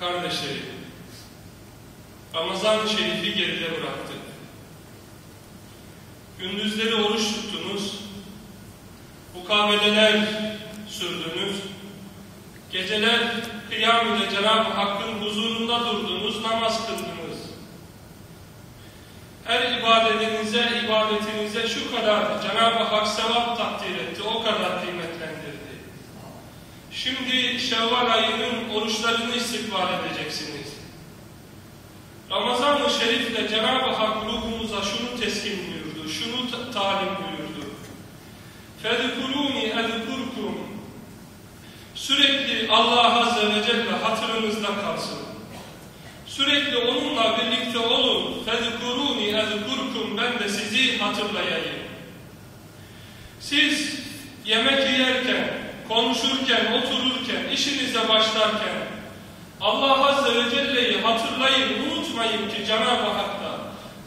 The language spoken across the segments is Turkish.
Kardeşlerim, Ramazan-ı Şerif'i geride bıraktık. Gündüzleri oruç tuttunuz, mukavemeler sürdünüz, geceler kıyam ile Cenab-ı Hakk'ın huzurunda durdunuz, namaz kıldınız. Her ibadetinize, ibadetinize şu kadar Cenab-ı Hak sevap takdir etti, o kadar kıymetlendirdi. Şimdi Şevval ayının oruçlarını istikbal edeceksiniz. Ramazan-ı Şerif'te Cenab-ı Hak ruhumuza şunu teskin buyurdu, şunu talim buyurdu. فَذْكُرُونِ اَذْكُرْكُمْ Sürekli Allah Azze ve Celle hatırınızda kalsın. Sürekli onunla birlikte olun. فَذْكُرُونِ اَذْكُرْكُمْ Ben de sizi hatırlayayım. Siz yemek yerken, konuşurken, otururken, işinize başlarken Allah Azze ve Celle'yi hatırlayın, unutmayın ki Cenab-ı Hak'ta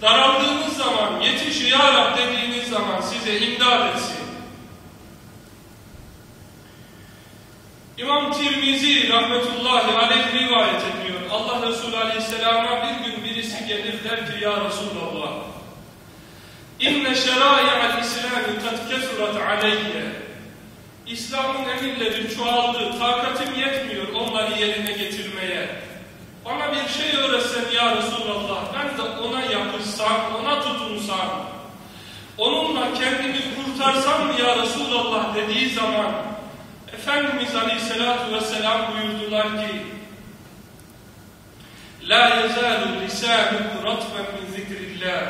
daraldığınız zaman, yetiş ya Rab dediğiniz zaman size imdad etsin. İmam Tirmizi rahmetullahi aleyh rivayet ediyor. Allah Resulü aleyhisselama bir gün birisi gelir der ki ya Resulallah İnne şerai'al İslami kad kesurat aleyye İslam'ın emirleri çoğaldı, takatim yetmiyor onları yerine getirmeye. Bana bir şey öğretsen ya Resulallah, ben de ona yapışsam, ona tutunsam, onunla kendimi kurtarsam mı ya Resulallah dediği zaman, Efendimiz Aleyhisselatü Vesselam buyurdular ki, La yezalu lisanuk ratfen min zikrillah.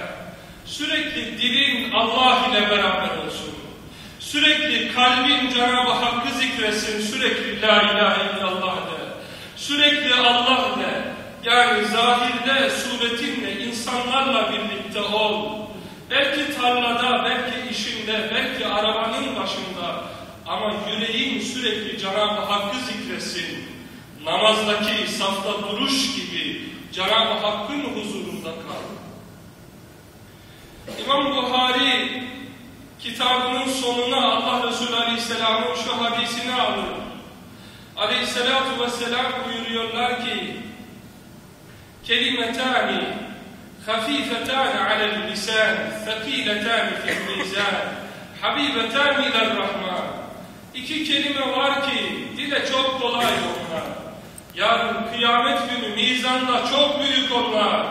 Sürekli dilin Allah ile beraber olsun. Sürekli kalbin Cenab-ı Hakk'ı zikresin, sürekli La ilahe illallah de. Sürekli Allah de. Yani zahirde, suretinle, insanlarla birlikte ol. Belki tarlada, belki işinde, belki arabanın başında. Ama yüreğin sürekli Cenab-ı Hakk'ı zikresin. Namazdaki safta duruş gibi Cenab-ı Hakk'ın huzurunda kal. İmam Buhari kitabının sonuna Allah Resulü Aleyhisselam'ın şu hadisini alır. Aleyhisselatu Vesselam buyuruyorlar ki kelimetani hafifetani alel lisan fekiletani fil mizan habibetani iler rahman İki kelime var ki dile çok kolay onlar. Yarın kıyamet günü mizanda çok büyük onlar.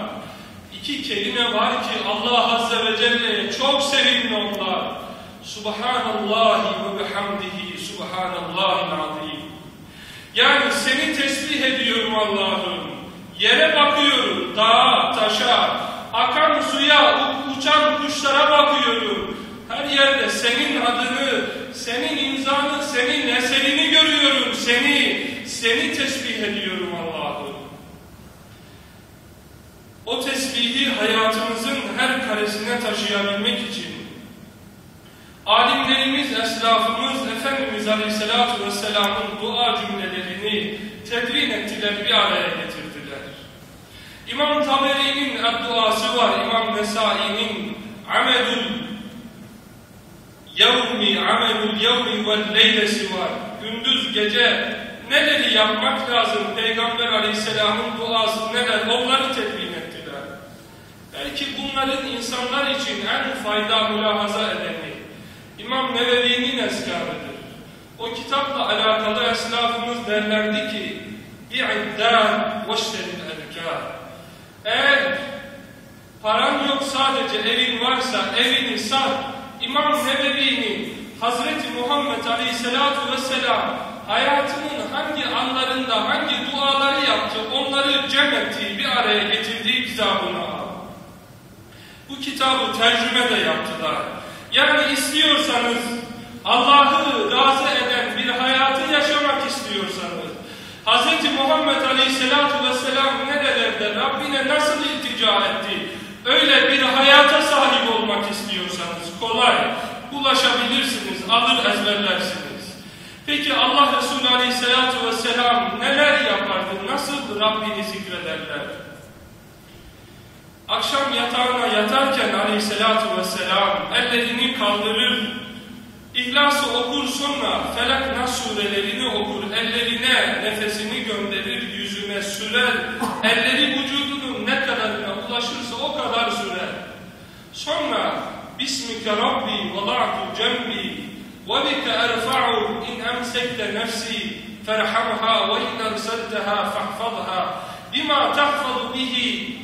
İki kelime var ki Allah Azze ve Celle'ye çok sevimli onlar. Subhanallahi ve bihamdihi subhanallahil azim. Yani seni tesbih ediyorum Allah'ım. Yere bakıyorum, dağa, taşa, akan suya, uçan kuşlara bakıyorum. Her yerde senin adını, senin imzanı, senin eserini görüyorum. Seni, seni tesbih ediyorum Allah'ım. O tesbihi hayatımızın her karesine taşıyabilmek için alimlerimiz, eslafımız, Efendimiz Aleyhisselatü Vesselam'ın dua cümlelerini tedvin ettiler, bir araya getirdiler. İmam Taberi'nin duası var, İmam Nesai'nin amedül yevmi, amelül yevmi vel leylesi var. Gündüz gece neleri yapmak lazım? Peygamber Aleyhisselam'ın duası neler? Onları ettiler. Belki bunların insanlar için en fayda mülahaza edeni İmam Nevevi'nin eskarıdır. O kitapla alakalı esnafımız derlerdi ki bi'iddan veşteril erkâr Eğer paran yok sadece evin varsa evini sat. İmam Nevevi'nin Hazreti Muhammed Aleyhisselatu Vesselam hayatının hangi anlarında hangi duaları yaptı onları cem ettiği bir araya getirdiği kitabını al. Bu kitabı tercüme de yaptılar. Yani istiyorsanız Allah'ı razı eden bir hayatı yaşamak istiyorsanız Hz. Muhammed Aleyhisselatü Vesselam nerelerde Rabbine nasıl iltica etti? Öyle bir hayata sahip olmak istiyorsanız kolay ulaşabilirsiniz, alır ezberlersiniz. Peki Allah Resulü Aleyhisselatü Vesselam neler yapardı? Nasıl Rabbini zikrederler? Akşam yatağına yatarken aleyhissalatü vesselam ellerini kaldırır. İhlası okur sonra Felak Nas surelerini okur, ellerine nefesini gönderir, yüzüne sürer, elleri vücudunun ne kadarına ulaşırsa o kadar sürer. Sonra Bismike Rabbi vada'tu cembi ve bike erfa'u in emsekte nefsi ferhamha ve in erselteha fahfadha bima tahfadu bihi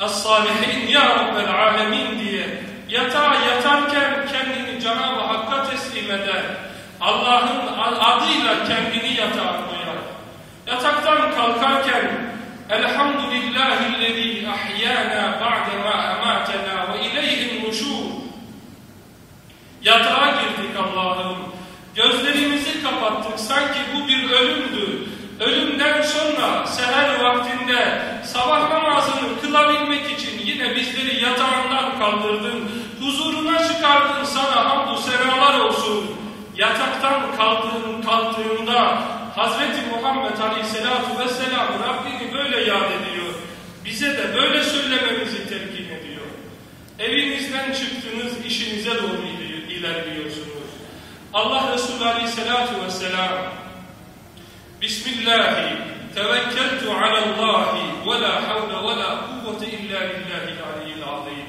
es-salihin ya Rabbel alemin diye yatağa yatarken kendini Cenab-ı Hakk'a teslim eder. Allah'ın adıyla kendini yatağa koyar. Yataktan kalkarken Elhamdülillahillezî ahyâna ba'demâ emâtenâ ve ileyhin nuşûr. Yatağa girdik Allah'ım. Gözlerimizi kapattık. Sanki bu bir ölümdü. Ölümden sonra seher vaktinde sabah namazını kılabilmek için yine bizleri yatağından kaldırdın. Huzuruna çıkardın sana hamdü senalar olsun. Yataktan kaldığın, kalktığında Hazreti Muhammed Aleyhisselatü Vesselam Rabbini böyle yad ediyor. Bize de böyle söylememizi telkin ediyor. Evinizden çıktınız, işinize doğru ilerliyorsunuz. Allah Resulü Aleyhisselatü Vesselam Bismillahi alallahi ve la havle ve la kuvvete illa billahil aliyyil azim.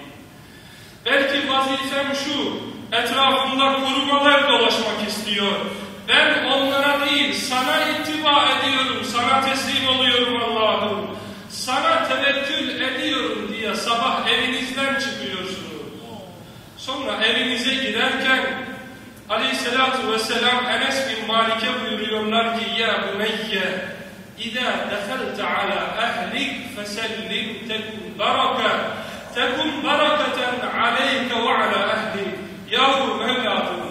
Belki vazifem şu, etrafında korumalar dolaşmak istiyor. Ben onlara değil, sana ittiba ediyorum, sana teslim oluyorum Allah'ım. Sana tevekkül ediyorum diye sabah evinizden çıkıyorsunuz. Sonra evinize girerken Aleyhissalatu vesselam Enes bin Malik'e buyuruyorlar ki Ya buneyye Dehalte ala ehlik fesellim tekun baraka tekun baraketen aleyke ve ala ehlik Yavrum evladım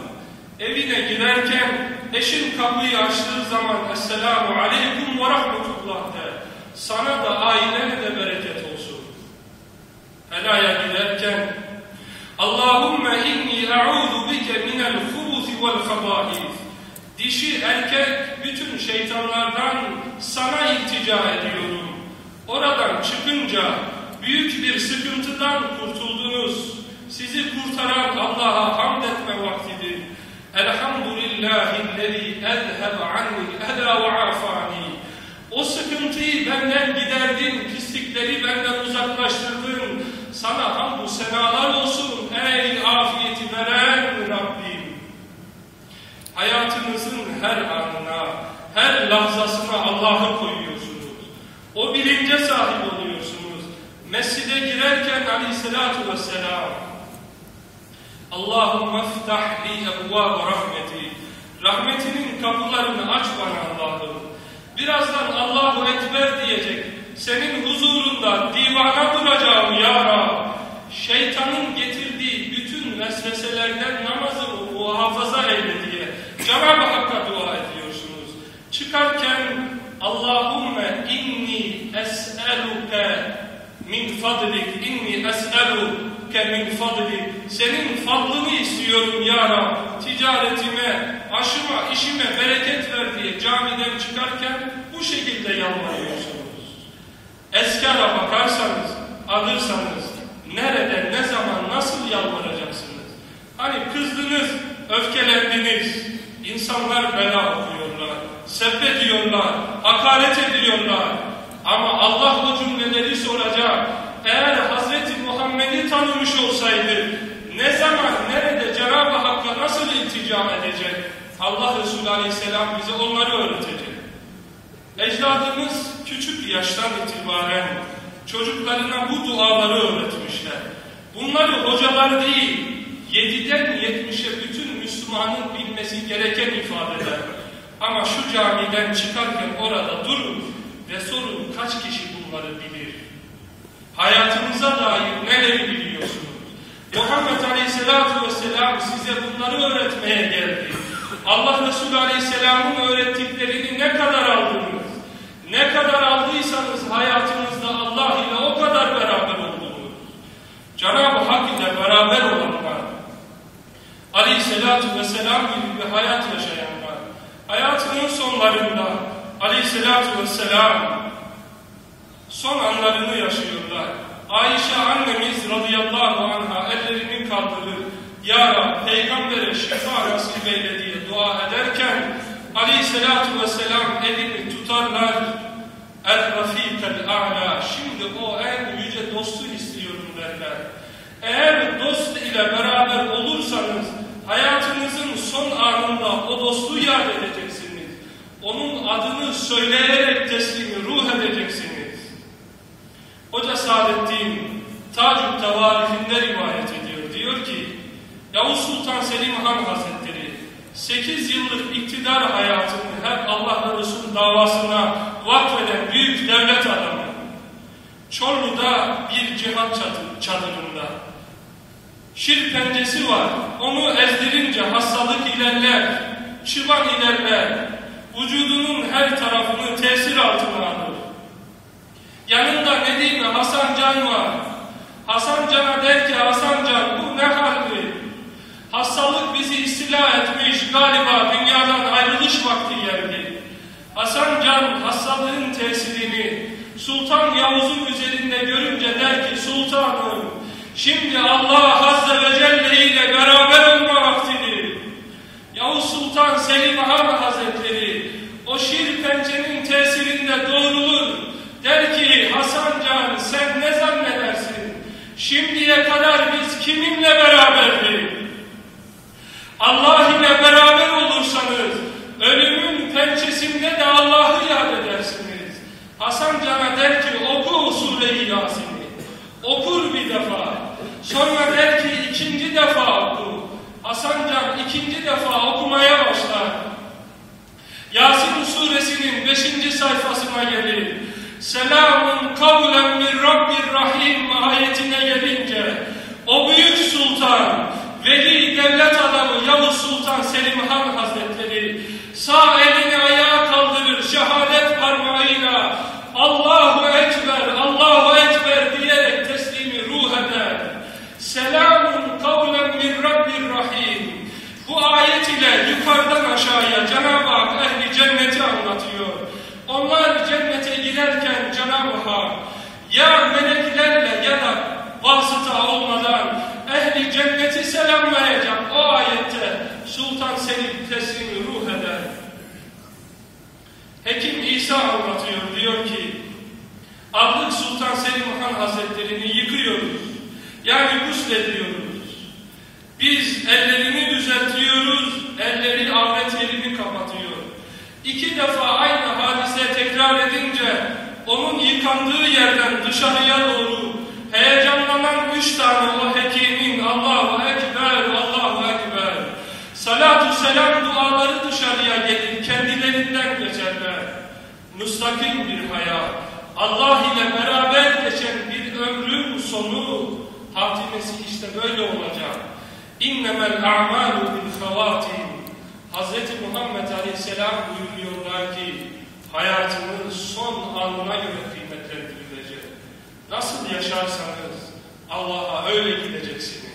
evine girerken eşin kapıyı açtığı zaman Esselamu aleyküm ve rahmetullah de sana da ailene de bereket olsun. Helaya giderken Allahümme inni a'udhu bike minel hubuthi vel habahith. Dişi erkek bütün şeytanlardan sana iltica ediyorum. Oradan çıkınca büyük bir sıkıntıdan kurtuldunuz. Sizi kurtaran Allah'a hamd etme vaktidir. Elhamdülillahillezî ezhebe anni ela ve afani. O sıkıntıyı benden giderdin, pislikleri benden uzaklaştırdın. Sana hamdü senalar olsun her anına, her lahzasına Allah'ı koyuyorsunuz. O bilince sahip oluyorsunuz. Mescide girerken aleyhissalatu vesselam Allahümme ftah li ebvâbe rahmeti Rahmetinin kapılarını aç bana Allah'ım. Birazdan Allahu Ekber diyecek. Senin huzurunda divana duracağım ya Rab. Şeytanın getirdiği bütün vesveselerden namazımı muhafaza eyle diye Cenab-ı Hakk'a dua ediyorsunuz. Çıkarken Allahümme inni es'eluke min fadlik inni es'eluke min fadlik senin fadlını istiyorum ya Rab. Ticaretime, aşıma, işime bereket ver diye camiden çıkarken bu şekilde yalvarıyorsunuz. Eskara bakarsanız, alırsanız nerede, ne zaman, nasıl yalvaracaksınız? Hani kızdınız, öfkelendiniz, insanlar bela okuyorlar, sebbediyorlar, hakaret ediyorlar. Ama Allah o cümleleri soracak. Eğer Hazreti Muhammed'i tanımış olsaydı, ne zaman, nerede Cenab-ı Hakk'a nasıl iltica edecek? Allah Resulü Aleyhisselam bize onları öğretecek. Ecdadımız küçük yaştan itibaren çocuklarına bu duaları öğretmişler. Bunları hocalar değil, yediden yetmişe bütün Müslümanın bilmesi gereken ifadeler. Ama şu camiden çıkarken orada durun ve sorun kaç kişi bunları bilir? Hayatınıza dair neleri biliyorsunuz? Muhammed Aleyhisselatü Vesselam size bunları öğretmeye geldi. Allah Resulü Aleyhisselam'ın öğrettiklerini ne kadar aldınız? Ne kadar aldıysanız hayatınızda Allah ile o kadar beraber oldunuz. Cenab-ı Hak ile beraber olanlar, Aleyhisselatü Vesselam gibi bir hayat yaşayanlar, hayatının sonlarında Aleyhisselatü Vesselam son anlarını yaşıyorlar. Ayşe annemiz radıyallahu anha ellerini kaldırır. Ya Rab peygambere şifa nasip eyle diye dua ederken aleyhissalatu vesselam elini tutarlar. El rafikel a'la. Şimdi o en yüce dostu istiyorum derler. Eğer dost ile beraber olursanız hayatınızın son anında o dostu yad edeceksiniz. Onun adını söyleyerek teslimi ruh edeceksiniz. Hoca Saadettin Tac-ı Tevarifinde rivayet ediyor. Diyor ki Yavuz Sultan Selim Han Hazretleri 8 yıllık iktidar hayatını hep Allah ve Resul davasına vakfeden büyük devlet adamı. Çorlu'da bir cihat çadırında. Şir pencesi var. Onu ezdirince hastalık ilerler, çıban ilerler. Vücudunun her tarafını tesir altına alır. Yanında Nedime Hasan Can var. Hasan Can'a der ki Hasan Can bu ne haldi? Hastalık bizi istila etmiş galiba dünyadan ayrılış vakti geldi. Hasan Can hastalığın tesirini Sultan Yavuz'un üzerinde görünce der ki Sultanım şimdi Allah Azze ve Celle ile beraber olma vaktidir. Yavuz Sultan Selim Han Hazretleri o şiir pençenin tesirinde doğrulur. Der ki Hasan Can sen ne zannedersin? Şimdiye kadar biz kiminle beraberdik? Allah ile beraber olursanız ölümün pençesinde de Allah'ı yad edersiniz. Hasan Can'a der ki oku Sure-i Yasin'i. Okur bir defa. Sonra der ki ikinci defa oku. Hasan Can ikinci defa okumaya başlar. Yasin suresinin beşinci sayfasına gelir. Selamun kavlen min Rabbir Rahim ayetine gelince o büyük sultan Veli devlet adamı Yavuz Sultan Selim Han Hazretleri sağ elini ayağa kaldırır şehadet parmağıyla Allahu Ekber, Allahu Ekber diyerek teslimi ruh eder. Selamun kavlen min Rabbir Rahim. Bu ayet ile yukarıdan aşağıya Cenab-ı Hak ehli cenneti anlatıyor. Onlar cennete girerken Cenab-ı Hak ya meleklerle ya da vasıta olmadan ehli cenneti selamlayacak o ayette Sultan Selim teslimi ruh eder. Hekim İsa anlatıyor diyor ki Adlık Sultan Selim Han Hazretlerini yıkıyoruz. Yani guslediyoruz. Biz ellerini düzeltiyoruz, elleri avret yerini kapatıyor. İki defa aynı hadise tekrar edince onun yıkandığı yerden dışarıya doğru heyecanlanan üç tane o hekimin Allahu Ekber, Allahu Ekber. Salatu selam duaları dışarıya gelir, kendilerinden geçerler. Müstakim bir hayat, Allah ile beraber geçen bir ömrün sonu, hatimesi işte böyle olacak. İnnemel a'malu bil havatim. Hz. Muhammed Aleyhisselam buyuruyorlar ki, hayatının son anına göre kıymetlendirilecek. Nasıl yaşarsanız Allah'a öyle gideceksiniz.